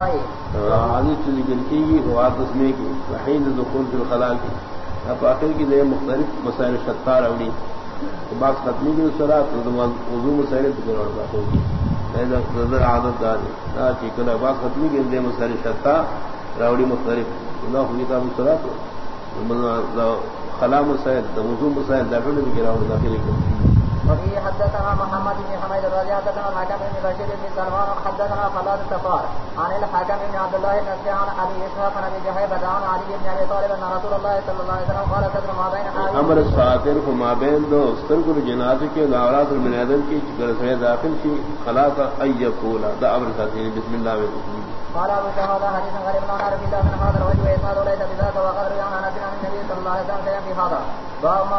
حادث چلی گل کی گی واپس میں کی وحید دخول فی الخلا کی۔ اب آخر کی دے مختلف مسائل شتار اوڑی بعض ختمی کی سرات وضو مسائل ذکر اور بات ہوگی۔ نظر عادت دار چیکن بعض ختمی کی دے مسائل شتار، راوڑی مختلف۔ اللہ ہوئی کا مسرات خلا مسائل، وضو مسائل، داخل بھی گراؤ داخل کی حدثنا محمد بن حميد رضي حدثنا الحكم بن بشير بن سلمان حدثنا خلاد السفار عن الحكم بن عبد الله بن عن ابي اسحاق عن ابي جهيبة عن علي بن ابي طالب ان رسول الله صلى الله عليه وسلم قال صدر ما بين امر الساطر فما بين دو استرق الجنازه کے الاورات من ادم کی جگہ داخل کی خلاص اي يقول. دا امر ساتھی بسم الله قال ابو شهاب حديث غريب عن رسول الله من هذا الوجه واسناد ليس بذاك عن انس عن النبي صلى الله عليه وسلم في هذا. ما